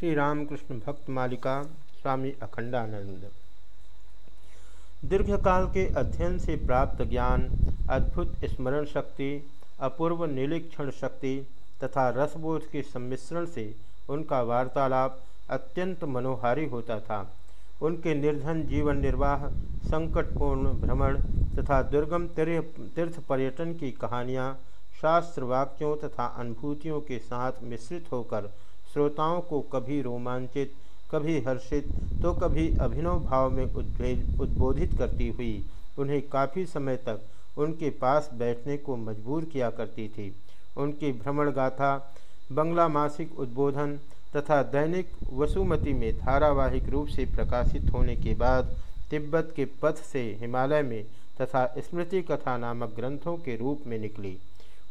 श्री रामकृष्ण भक्त मालिका स्वामी अखंडानंद। दीर्घकाल के अध्ययन से प्राप्त ज्ञान, अद्भुत स्मरण शक्ति, अपूर्व निरीक्षण शक्ति तथा रसबोध के सम्मिश्रण से उनका वार्तालाप अत्यंत मनोहारी होता था। उनके निर्धन जीवन निर्वाह, संकटपूर्ण भ्रमण तथा दुर्गम तीर्थ पर्यटन की कहानियाँ शास्त्र वाक्यों तथा अनुभूतियों के साथ मिश्रित होकर श्रोताओं को कभी रोमांचित, कभी हर्षित तो कभी अभिनव भाव में उद्बोधित करती हुई, उन्हें काफ़ी समय तक उनके पास बैठने को मजबूर किया करती थी। उनकी भ्रमण गाथा, बंगला मासिक उद्बोधन तथा दैनिक वसुमती में धारावाहिक रूप से प्रकाशित होने के बाद तिब्बत के पथ से हिमालय में तथा स्मृति कथा नामक ग्रंथों के रूप में निकली।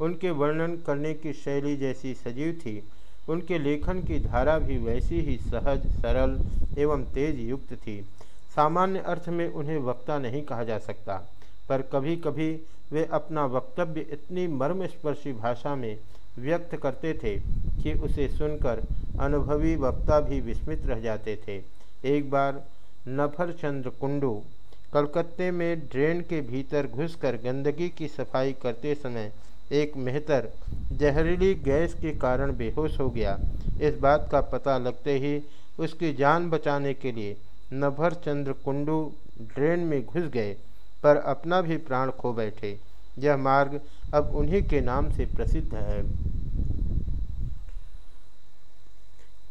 उनके वर्णन करने की शैली जैसी सजीव थी उनके लेखन की धारा भी वैसी ही सहज, सरल एवं तेज युक्त थी। सामान्य अर्थ में उन्हें वक्ता नहीं कहा जा सकता, पर कभी कभी वे अपना वक्तव्य इतनी मर्मस्पर्शी भाषा में व्यक्त करते थे कि उसे सुनकर अनुभवी वक्ता भी विस्मित रह जाते थे। एक बार नफर चंद्र कुंडू कलकत्ते में ड्रेन के भीतर घुसकर गंदगी की सफ़ाई करते समय एक मेहतर जहरीली गैस के कारण बेहोश हो गया। इस बात का पता लगते ही उसकी जान बचाने के लिए नभर चंद्र कुंडू ड्रेन में घुस गए, पर अपना भी प्राण खो बैठे। यह मार्ग अब उन्हीं के नाम से प्रसिद्ध है।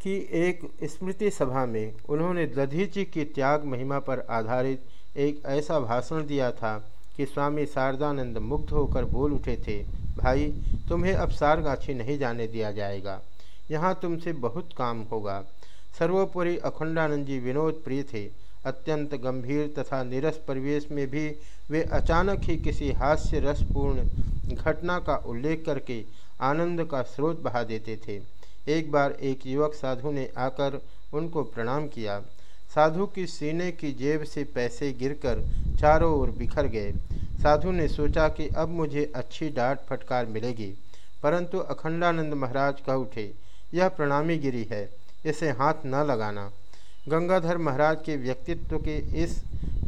कि एक स्मृति सभा में उन्होंने दधीची की त्याग महिमा पर आधारित एक ऐसा भाषण दिया था कि स्वामी शारदानंद मुग्ध होकर बोल उठे थे। भाई, तुम्हें अब सारगाछी नहीं जाने दिया जाएगा। यहाँ तुमसे बहुत काम होगा। सर्वोपरि अखंडानंद जी विनोद प्रिय थे। अत्यंत गंभीर तथा निरस परिवेश में भी वे अचानक ही किसी हास्य रसपूर्ण घटना का उल्लेख करके आनंद का स्रोत बहा देते थे। एक बार एक युवक साधु ने आकर उनको प्रणाम किया। साधु की सीने की जेब से पैसे गिरकर चारों ओर बिखर गए। साधु ने सोचा कि अब मुझे अच्छी डांट फटकार मिलेगी, परंतु अखंडानंद महाराज कह उठे, यह प्रणामी गिरी है, इसे हाथ न लगाना। गंगाधर महाराज के व्यक्तित्व के इस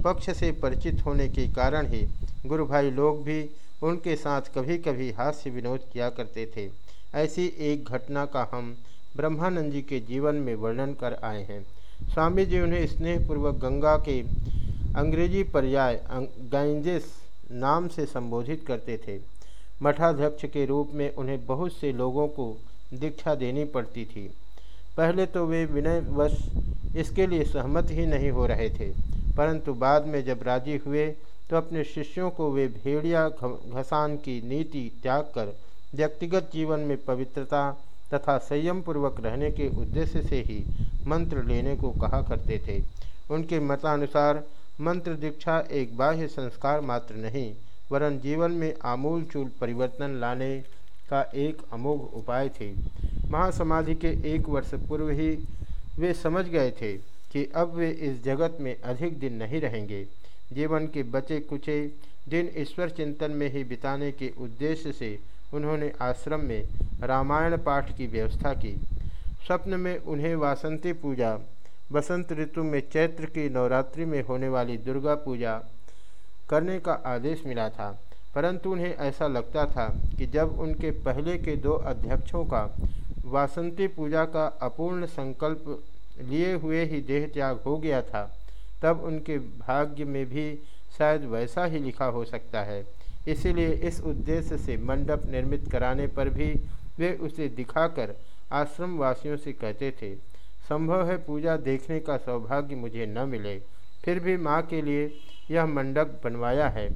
पक्ष से परिचित होने के कारण ही गुरु भाई लोग भी उनके साथ कभी कभी हास्य विनोद किया करते थे। ऐसी एक घटना का हम ब्रह्मानंद जी के जीवन में वर्णन कर आए हैं। स्वामी जी उन्हें स्नेहपूर्वक गंगा के अंग्रेज़ी पर्याय गाइंजेस नाम से संबोधित करते थे। मठाध्यक्ष के रूप में उन्हें बहुत से लोगों को दीक्षा देनी पड़ती थी। पहले तो वे विनयवश इसके लिए सहमत ही नहीं हो रहे थे, परंतु बाद में जब राज़ी हुए तो अपने शिष्यों को वे भेड़िया घसान की नीति त्याग कर व्यक्तिगत जीवन में पवित्रता तथा संयम पूर्वक रहने के उद्देश्य से ही मंत्र लेने को कहा करते थे। उनके मतानुसार मंत्र दीक्षा एक बाह्य संस्कार मात्र नहीं, वरन जीवन में आमूल चूल परिवर्तन लाने का एक अमोघ उपाय थे। महासमाधि के एक वर्ष पूर्व ही वे समझ गए थे कि अब वे इस जगत में अधिक दिन नहीं रहेंगे। जीवन के बचे कुचे दिन ईश्वर चिंतन में ही बिताने के उद्देश्य से उन्होंने आश्रम में रामायण पाठ की व्यवस्था की। स्वप्न में उन्हें वासंती पूजा बसंत ऋतु में चैत्र की नवरात्रि में होने वाली दुर्गा पूजा करने का आदेश मिला था, परंतु उन्हें ऐसा लगता था कि जब उनके पहले के दो अध्यक्षों का वासंती पूजा का अपूर्ण संकल्प लिए हुए ही देह त्याग हो गया था, तब उनके भाग्य में भी शायद वैसा ही लिखा हो सकता है। इसीलिए इस उद्देश्य से मंडप निर्मित कराने पर भी वे उसे दिखाकर आश्रम वासियों से कहते थे संभव है पूजा देखने का सौभाग्य मुझे न मिले। फिर भी माँ के लिए यह मंडप बनवाया है।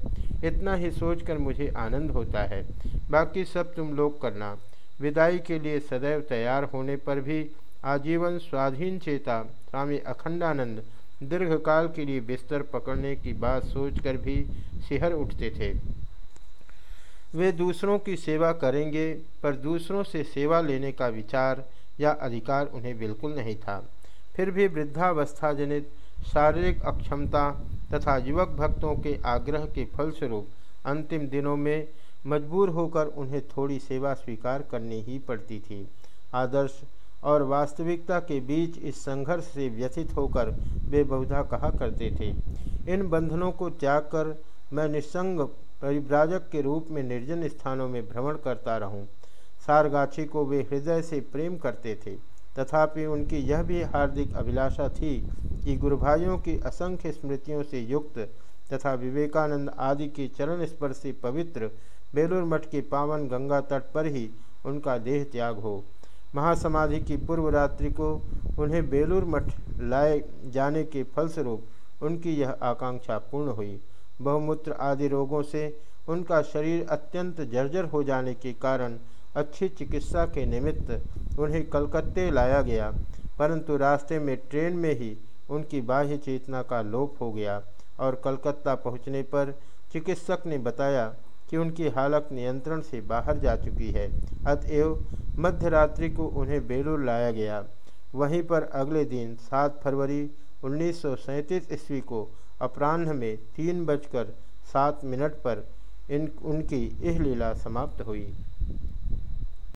इतना ही सोचकर मुझे आनंद होता है। बाकी सब तुम लोग करना। विदाई के लिए सदैव तैयार होने पर भी आजीवन स्वाधीन चेता स्वामी अखंडानंद दीर्घकाल के लिए बिस्तर पकड़ने की बात सोचकर भी सिहर उठते थे। वे दूसरों की सेवा करेंगे, पर दूसरों से सेवा लेने का विचार या अधिकार उन्हें बिल्कुल नहीं था। फिर भी वृद्धावस्था जनित शारीरिक अक्षमता तथा युवक भक्तों के आग्रह के फलस्वरूप अंतिम दिनों में मजबूर होकर उन्हें थोड़ी सेवा स्वीकार करनी ही पड़ती थी। आदर्श और वास्तविकता के बीच इस संघर्ष से व्यथित होकर वे बहुधा कहा करते थे। इन बंधनों को त्याग कर मैं निस्संग परिव्राजक के रूप में निर्जन स्थानों में भ्रमण करता रहूँ। सारगाछी को वे हृदय से प्रेम करते थे। तथापि उनकी यह भी हार्दिक अभिलाषा थी कि गुरु भाइयों की असंख्य स्मृतियों से युक्त तथा विवेकानंद आदि के चरण स्पर्श पवित्र बेलूर मठ के पावन गंगा तट पर ही उनका देह त्याग हो। महासमाधि की पूर्व रात्रि को उन्हें बेलूर मठ लाए जाने के फलस्वरूप उनकी यह आकांक्षा पूर्ण हुई। बहुमूत्र आदि रोगों से उनका शरीर अत्यंत जर्जर हो जाने के कारण अच्छी चिकित्सा के निमित्त उन्हें कलकत्ते लाया गया, परंतु रास्ते में ट्रेन में ही उनकी बाह्य चेतना का लोप हो गया और कलकत्ता पहुँचने पर चिकित्सक ने बताया कि उनकी हालत नियंत्रण से बाहर जा चुकी है। अतएव मध्य रात्रि को उन्हें बेलूर लाया गया। वहीं पर अगले दिन 7 फरवरी उन्नीस सौ सैंतीस ईस्वी को अपराह्न में तीन बजकर सात मिनट पर इन, उनकी यह लीला समाप्त हुई।